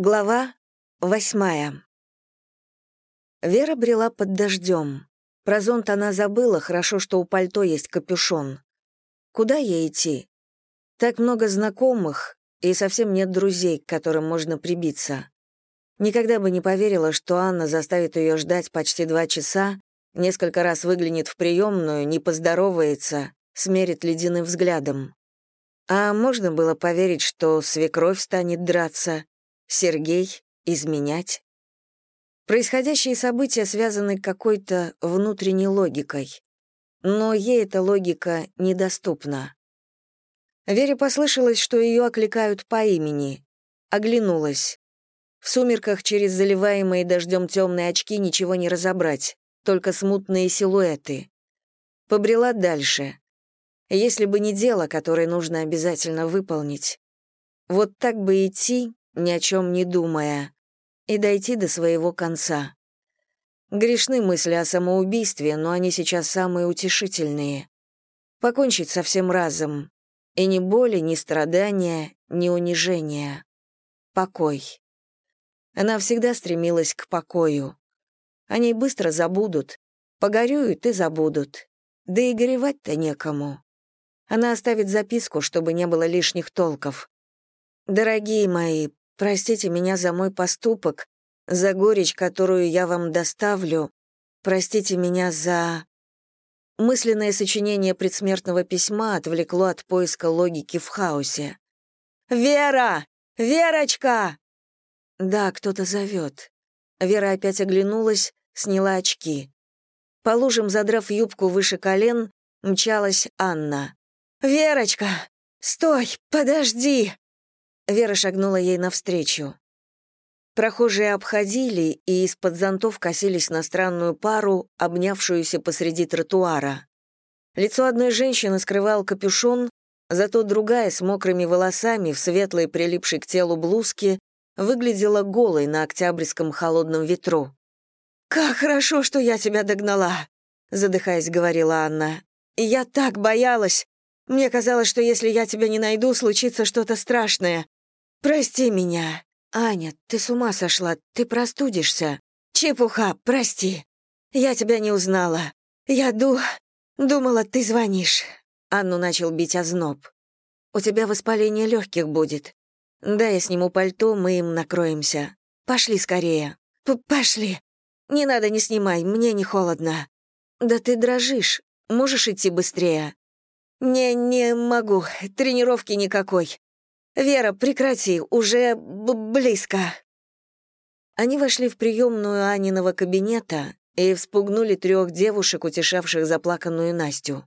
Глава восьмая. Вера брела под дождем. Про зонт она забыла, хорошо, что у пальто есть капюшон. Куда ей идти? Так много знакомых, и совсем нет друзей, к которым можно прибиться. Никогда бы не поверила, что Анна заставит ее ждать почти два часа, несколько раз выглянет в приемную, не поздоровается, смерит ледяным взглядом. А можно было поверить, что свекровь станет драться, Сергей изменять? Происходящие события связаны какой-то внутренней логикой. Но ей эта логика недоступна. Вере послышалось, что ее окликают по имени. Оглянулась. В сумерках через заливаемые дождем темные очки ничего не разобрать, только смутные силуэты. Побрела дальше. Если бы не дело, которое нужно обязательно выполнить. Вот так бы идти, ни о чем не думая, и дойти до своего конца. Грешны мысли о самоубийстве, но они сейчас самые утешительные. Покончить со всем разом. И ни боли, ни страдания, ни унижения. Покой. Она всегда стремилась к покою. Они быстро забудут, погорюют и забудут. Да и горевать-то некому. Она оставит записку, чтобы не было лишних толков. «Дорогие мои, Простите меня за мой поступок, за горечь, которую я вам доставлю. Простите меня за...» Мысленное сочинение предсмертного письма отвлекло от поиска логики в хаосе. «Вера! Верочка!» Да, кто-то зовет. Вера опять оглянулась, сняла очки. По лужам, задрав юбку выше колен, мчалась Анна. «Верочка! Стой! Подожди!» Вера шагнула ей навстречу. Прохожие обходили и из-под зонтов косились на странную пару, обнявшуюся посреди тротуара. Лицо одной женщины скрывал капюшон, зато другая с мокрыми волосами в светлой прилипшей к телу блузке выглядела голой на октябрьском холодном ветру. «Как хорошо, что я тебя догнала!» — задыхаясь, говорила Анна. «Я так боялась! Мне казалось, что если я тебя не найду, случится что-то страшное. «Прости меня. Аня, ты с ума сошла, ты простудишься. Чепуха, прости. Я тебя не узнала. Я ду... думала, ты звонишь». Анну начал бить озноб. «У тебя воспаление легких будет. Да, я сниму пальто, мы им накроемся. Пошли скорее». П «Пошли. Не надо, не снимай, мне не холодно». «Да ты дрожишь. Можешь идти быстрее?» «Не, не могу. Тренировки никакой. «Вера, прекрати, уже близко». Они вошли в приемную Аниного кабинета и вспугнули трех девушек, утешавших заплаканную Настю.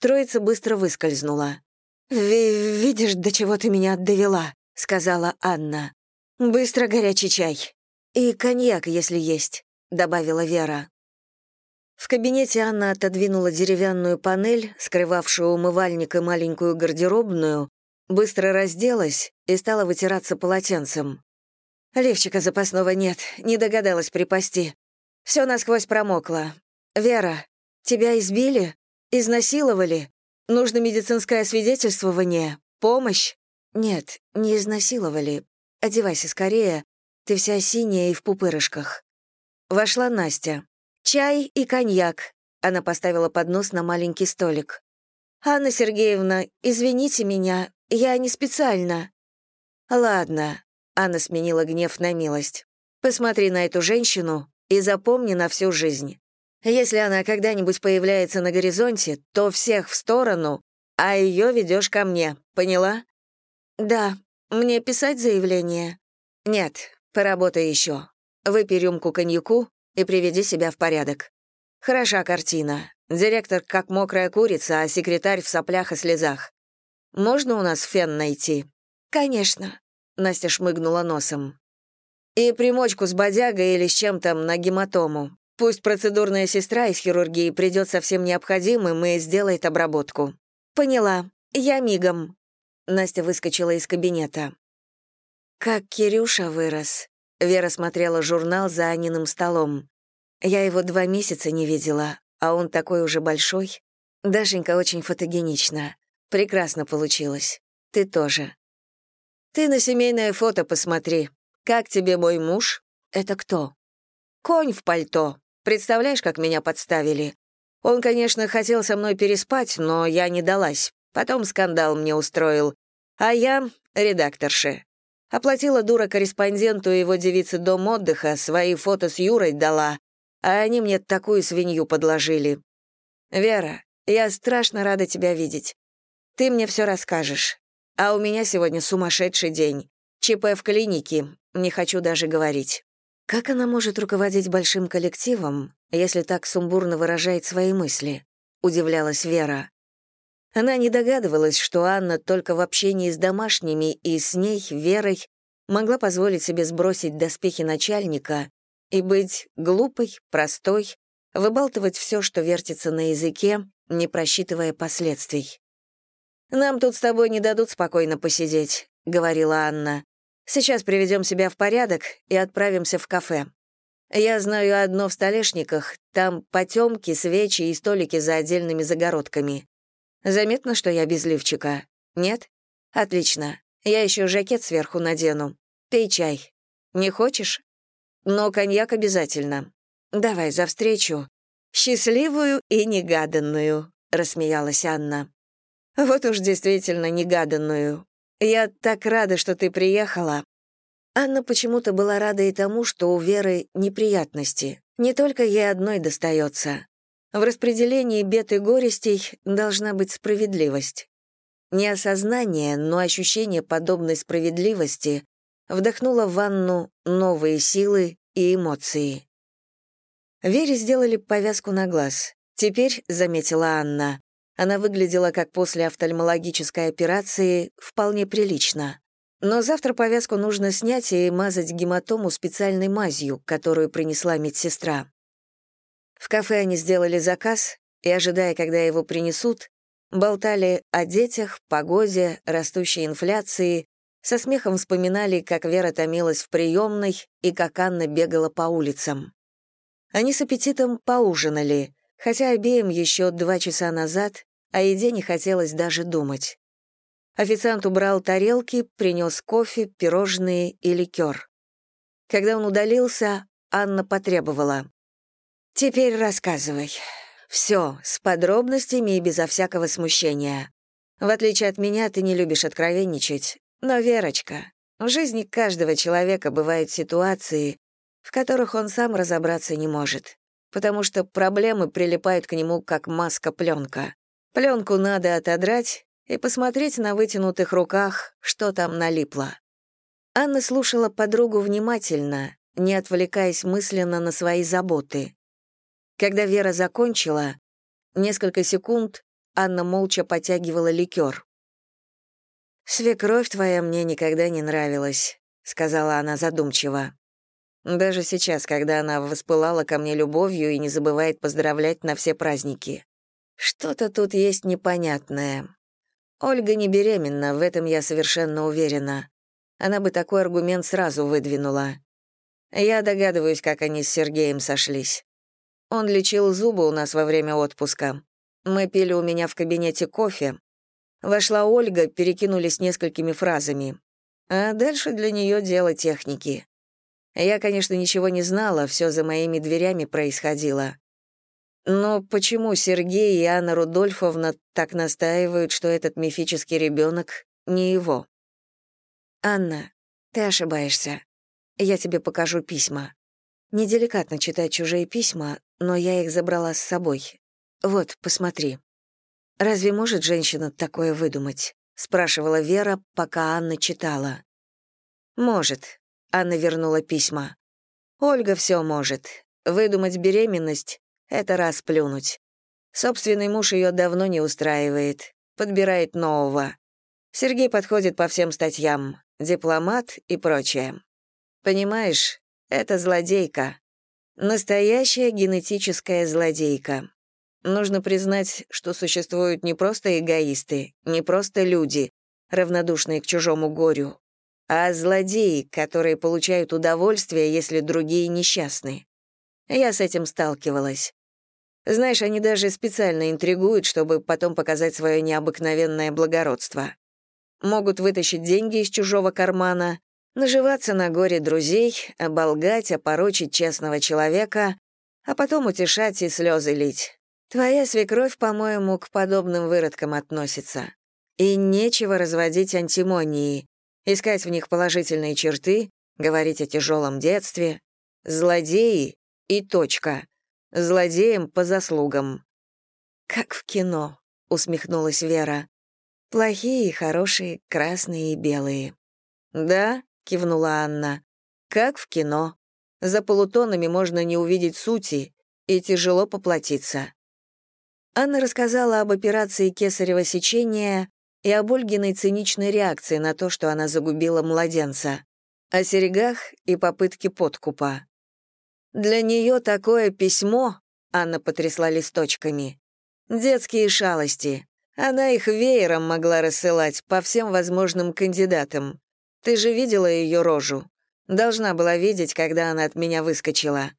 Троица быстро выскользнула. «Видишь, до чего ты меня довела», — сказала Анна. «Быстро горячий чай. И коньяк, если есть», — добавила Вера. В кабинете Анна отодвинула деревянную панель, скрывавшую умывальник и маленькую гардеробную, Быстро разделась и стала вытираться полотенцем. Лифчика запасного нет, не догадалась припасти. Все насквозь промокло. «Вера, тебя избили? Изнасиловали? Нужно медицинское свидетельствование? Помощь?» «Нет, не изнасиловали. Одевайся скорее. Ты вся синяя и в пупырышках». Вошла Настя. «Чай и коньяк». Она поставила поднос на маленький столик. «Анна Сергеевна, извините меня, я не специально». «Ладно», — Анна сменила гнев на милость. «Посмотри на эту женщину и запомни на всю жизнь. Если она когда-нибудь появляется на горизонте, то всех в сторону, а ее ведешь ко мне, поняла?» «Да. Мне писать заявление?» «Нет, поработай еще. Выпей рюмку коньяку и приведи себя в порядок. Хороша картина. Директор как мокрая курица, а секретарь в соплях и слезах. Можно у нас фен найти?» «Конечно», — Настя шмыгнула носом. «И примочку с бодягой или с чем там на гематому. Пусть процедурная сестра из хирургии придет со всем необходимым и сделает обработку». «Поняла. Я мигом». Настя выскочила из кабинета. «Как Кирюша вырос», — Вера смотрела журнал за Аниным столом. «Я его два месяца не видела, а он такой уже большой. Дашенька очень фотогенична. Прекрасно получилось. Ты тоже. Ты на семейное фото посмотри. «Как тебе мой муж?» «Это кто?» «Конь в пальто. Представляешь, как меня подставили? Он, конечно, хотел со мной переспать, но я не далась. Потом скандал мне устроил. А я — редакторша. Оплатила дура корреспонденту и его девице дом отдыха, свои фото с Юрой дала, а они мне такую свинью подложили. Вера, я страшно рада тебя видеть. Ты мне все расскажешь. А у меня сегодня сумасшедший день. ЧП в клинике, не хочу даже говорить. Как она может руководить большим коллективом, если так сумбурно выражает свои мысли? Удивлялась Вера. Она не догадывалась, что Анна только в общении с домашними и с ней, Верой, могла позволить себе сбросить доспехи начальника и быть глупой, простой, выбалтывать все, что вертится на языке, не просчитывая последствий. «Нам тут с тобой не дадут спокойно посидеть», — говорила Анна. «Сейчас приведем себя в порядок и отправимся в кафе. Я знаю одно в Столешниках, там потемки, свечи и столики за отдельными загородками. Заметно, что я без лифчика? Нет? Отлично. Я еще жакет сверху надену. Пей чай. Не хочешь? Но коньяк обязательно. Давай за встречу. Счастливую и негаданную, рассмеялась Анна. Вот уж действительно негаданную. Я так рада, что ты приехала. Анна почему-то была рада и тому, что у Веры неприятности. Не только ей одной достается. В распределении бед и горестей должна быть справедливость. Не осознание, но ощущение подобной справедливости вдохнуло в ванну новые силы и эмоции. Вере сделали повязку на глаз. Теперь, заметила Анна, она выглядела как после офтальмологической операции вполне прилично. Но завтра повязку нужно снять и мазать гематому специальной мазью, которую принесла медсестра. В кафе они сделали заказ и, ожидая, когда его принесут, болтали о детях, погоде, растущей инфляции, со смехом вспоминали, как Вера томилась в приемной и как Анна бегала по улицам. Они с аппетитом поужинали, хотя обеим еще два часа назад о еде не хотелось даже думать. Официант убрал тарелки, принес кофе, пирожные и ликер. Когда он удалился, Анна потребовала. Теперь рассказывай. Все, с подробностями и безо всякого смущения. В отличие от меня, ты не любишь откровенничать. Но, Верочка, в жизни каждого человека бывают ситуации, в которых он сам разобраться не может, потому что проблемы прилипают к нему как маска-пленка. Пленку надо отодрать и посмотреть на вытянутых руках, что там налипло. Анна слушала подругу внимательно, не отвлекаясь мысленно на свои заботы. Когда Вера закончила, несколько секунд Анна молча потягивала ликер. «Свекровь твоя мне никогда не нравилась», — сказала она задумчиво. «Даже сейчас, когда она воспылала ко мне любовью и не забывает поздравлять на все праздники. Что-то тут есть непонятное. Ольга не беременна, в этом я совершенно уверена. Она бы такой аргумент сразу выдвинула. Я догадываюсь, как они с Сергеем сошлись. Он лечил зубы у нас во время отпуска. Мы пили у меня в кабинете кофе. Вошла Ольга, перекинулись несколькими фразами. А дальше для нее дело техники. Я, конечно, ничего не знала, все за моими дверями происходило. Но почему Сергей и Анна Рудольфовна так настаивают, что этот мифический ребенок не его? «Анна, ты ошибаешься. Я тебе покажу письма. Неделикатно читать чужие письма, но я их забрала с собой. Вот, посмотри. Разве может женщина такое выдумать? спрашивала Вера, пока Анна читала. Может. Анна вернула письма. Ольга все может. Выдумать беременность — это расплюнуть. Собственный муж ее давно не устраивает, подбирает нового. Сергей подходит по всем статьям, дипломат и прочее. Понимаешь, это злодейка. Настоящая генетическая злодейка. Нужно признать, что существуют не просто эгоисты, не просто люди, равнодушные к чужому горю, а злодеи, которые получают удовольствие, если другие несчастны. Я с этим сталкивалась. Знаешь, они даже специально интригуют, чтобы потом показать свое необыкновенное благородство. Могут вытащить деньги из чужого кармана, Наживаться на горе друзей, оболгать, опорочить честного человека, а потом утешать и слезы лить. Твоя свекровь, по-моему, к подобным выродкам относится. И нечего разводить антимонии, искать в них положительные черты, говорить о тяжелом детстве. Злодеи и точка. Злодеям по заслугам. «Как в кино», — усмехнулась Вера. «Плохие и хорошие, красные и белые». «Да», — кивнула Анна, — «как в кино. За полутонами можно не увидеть сути, и тяжело поплатиться». Анна рассказала об операции кесарево сечения и об Ольгиной циничной реакции на то, что она загубила младенца, о серегах и попытке подкупа. Для нее такое письмо, Анна потрясла листочками, детские шалости. Она их веером могла рассылать по всем возможным кандидатам. Ты же видела ее рожу? Должна была видеть, когда она от меня выскочила.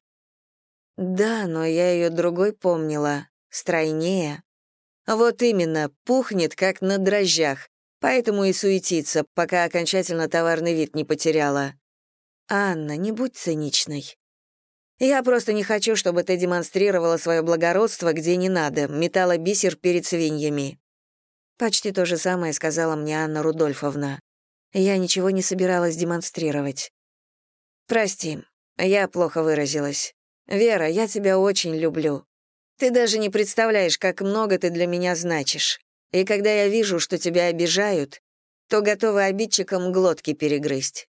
Да, но я ее другой помнила, стройнее. Вот именно, пухнет, как на дрожжах, поэтому и суетится, пока окончательно товарный вид не потеряла. Анна, не будь циничной. Я просто не хочу, чтобы ты демонстрировала свое благородство, где не надо, метала бисер перед свиньями». Почти то же самое сказала мне Анна Рудольфовна. Я ничего не собиралась демонстрировать. «Прости, я плохо выразилась. Вера, я тебя очень люблю. Ты даже не представляешь, как много ты для меня значишь. И когда я вижу, что тебя обижают, то готова обидчикам глотки перегрызть».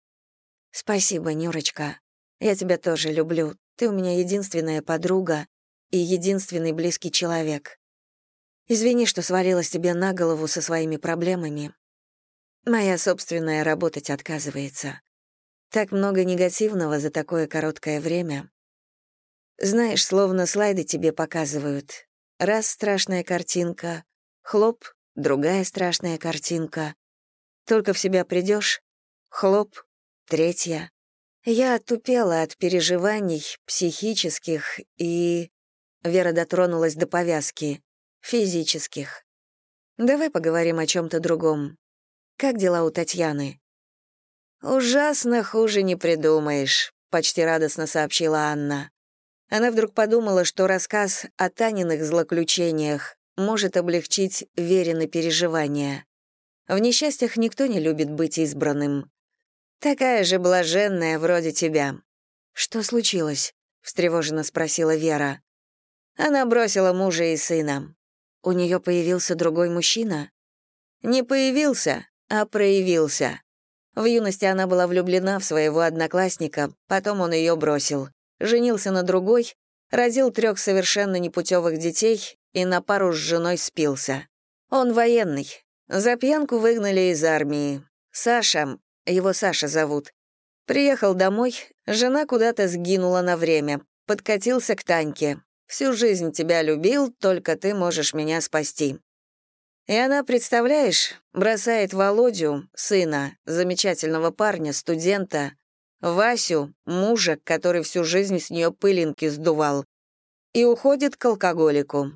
«Спасибо, Нюрочка. Я тебя тоже люблю. Ты у меня единственная подруга и единственный близкий человек. Извини, что свалилась тебе на голову со своими проблемами. Моя собственная работать отказывается. Так много негативного за такое короткое время. Знаешь, словно слайды тебе показывают. Раз страшная картинка, хлоп, другая страшная картинка. Только в себя придешь, хлоп, третья. Я отупела от переживаний психических и... Вера дотронулась до повязки. Физических. Давай поговорим о чем-то другом. Как дела у Татьяны? Ужасно хуже не придумаешь, почти радостно сообщила Анна. Она вдруг подумала, что рассказ о Таниных злоключениях может облегчить Верины переживания. В несчастьях никто не любит быть избранным. Такая же блаженная вроде тебя. Что случилось? встревоженно спросила Вера. Она бросила мужа и сына. У нее появился другой мужчина? Не появился, а проявился. В юности она была влюблена в своего одноклассника, потом он ее бросил. Женился на другой, родил трех совершенно непутевых детей и на пару с женой спился. Он военный. За пьянку выгнали из армии. Саша, его Саша зовут. Приехал домой, жена куда-то сгинула на время, подкатился к Таньке. Всю жизнь тебя любил, только ты можешь меня спасти. И она, представляешь, бросает Володю, сына, замечательного парня, студента, Васю, мужа, который всю жизнь с нее пылинки сдувал, и уходит к алкоголику.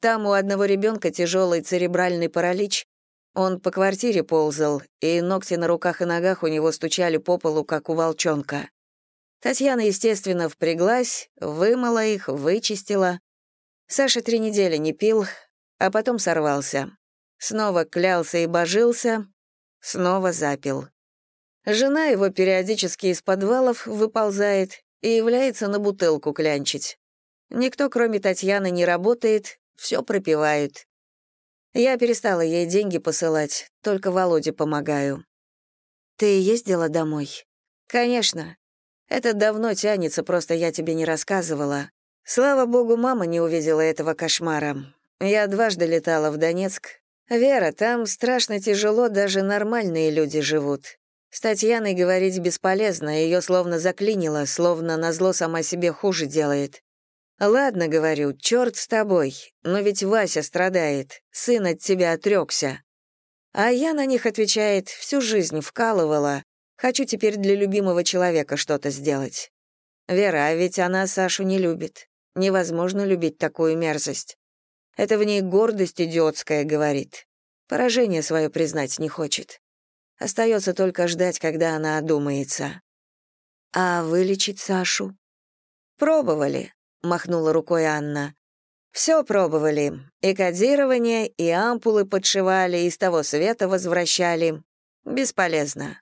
Там у одного ребенка тяжелый церебральный паралич, он по квартире ползал, и ногти на руках и ногах у него стучали по полу, как у волчонка. Татьяна, естественно, впряглась, вымыла их, вычистила. Саша три недели не пил, а потом сорвался. Снова клялся и божился, снова запил. Жена его периодически из подвалов выползает и является на бутылку клянчить. Никто, кроме Татьяны, не работает, все пропивает. Я перестала ей деньги посылать, только Володе помогаю. Ты ездила домой? Конечно. Это давно тянется, просто я тебе не рассказывала. Слава богу, мама не увидела этого кошмара. Я дважды летала в Донецк. Вера, там страшно тяжело, даже нормальные люди живут. С Татьяной говорить бесполезно, ее словно заклинило, словно назло сама себе хуже делает. «Ладно, — говорю, — черт с тобой, но ведь Вася страдает, сын от тебя отрекся». А я на них, отвечает, всю жизнь вкалывала, хочу теперь для любимого человека что-то сделать. Вера, а ведь она Сашу не любит. Невозможно любить такую мерзость. Это в ней гордость идиотская, говорит. Поражение свое признать не хочет. Остается только ждать, когда она одумается. А вылечить Сашу? Пробовали, махнула рукой Анна. Все пробовали. И кодирование, и ампулы подшивали, и с того света возвращали. Бесполезно.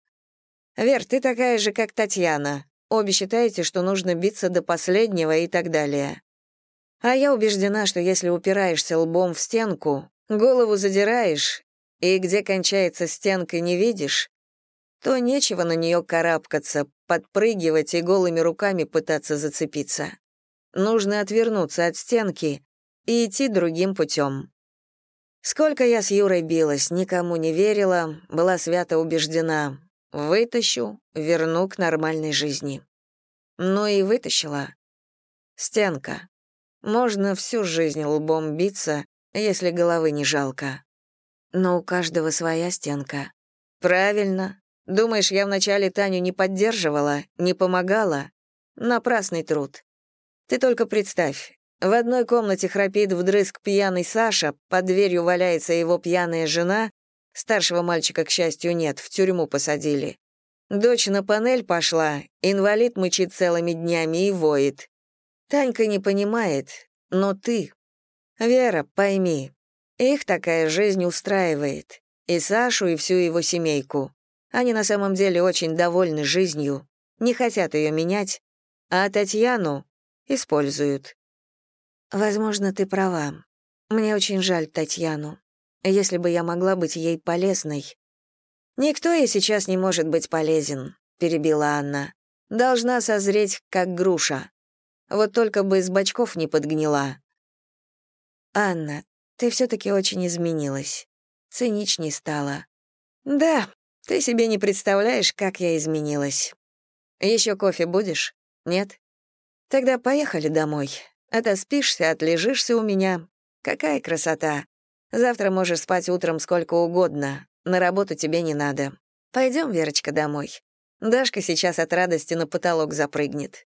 Вер, ты такая же, как Татьяна. Обе считаете, что нужно биться до последнего и так далее. А я убеждена, что если упираешься лбом в стенку, голову задираешь, и где кончается стенка не видишь, то нечего на нее карабкаться, подпрыгивать и голыми руками пытаться зацепиться. Нужно отвернуться от стенки и идти другим путем. Сколько я с Юрой билась, никому не верила, была свято убеждена. Вытащу, верну к нормальной жизни. Ну и вытащила. Стенка. Можно всю жизнь лбом биться, если головы не жалко. Но у каждого своя стенка. Правильно. Думаешь, я вначале Таню не поддерживала, не помогала? Напрасный труд. Ты только представь, в одной комнате храпит вдрызг пьяный Саша, под дверью валяется его пьяная жена, старшего мальчика, к счастью, нет, в тюрьму посадили. Дочь на панель пошла, инвалид мычит целыми днями и воет. Танька не понимает, но ты... Вера, пойми, их такая жизнь устраивает. И Сашу, и всю его семейку. Они на самом деле очень довольны жизнью, не хотят ее менять, а Татьяну используют. Возможно, ты права. Мне очень жаль Татьяну. Если бы я могла быть ей полезной. Никто ей сейчас не может быть полезен, перебила Анна. Должна созреть, как груша. Вот только бы из бочков не подгнила. Анна, ты все-таки очень изменилась. Циничней стала. Да, ты себе не представляешь, как я изменилась. Еще кофе будешь? Нет? Тогда поехали домой. Отоспишься, отлежишься у меня. Какая красота. Завтра можешь спать утром сколько угодно. На работу тебе не надо. Пойдем, Верочка, домой. Дашка сейчас от радости на потолок запрыгнет.